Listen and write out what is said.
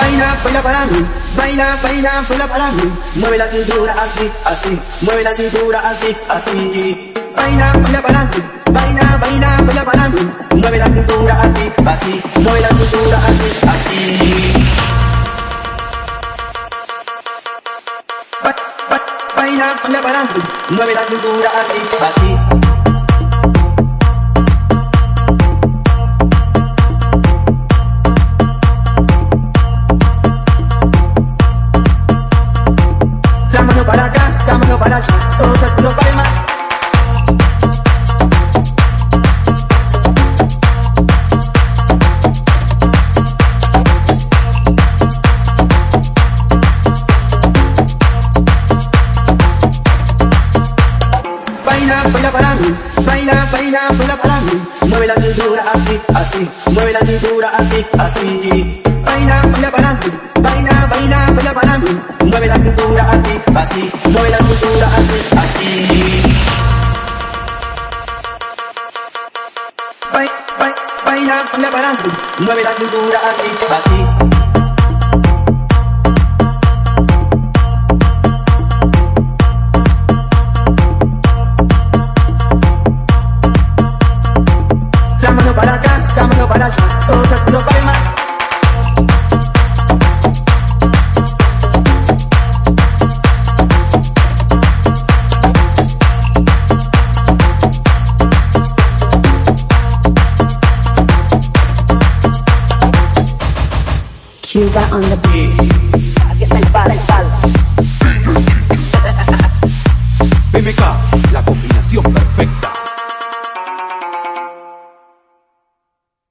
Baila, baila para mí, baila, baila, baila para mí. Mueve la cintura así, así, mueve la cintura así, así. Baila, baila para mí, baila, baila, baila para mí. Mueve la cintura así, así, mueve la cintura así, así. Ba- ba- Baila, baila para mueve la cintura así, así. Para acá, la para allá, todos al culo palma. Baila, baila para mí, baila, baila, baila para mí. Mueve la cintura así, así, mueve la cintura así, así. Baila, baila para mí, baila, baila, baila para mí. Mueve la cintura así, así, mueve la cintura así, así. Bai- bai- Baila, baila para mí, mueve la cintura así, así. La mano para acá, la mano para allá, todos al culo Cuba on the beat. La combinación perfecta.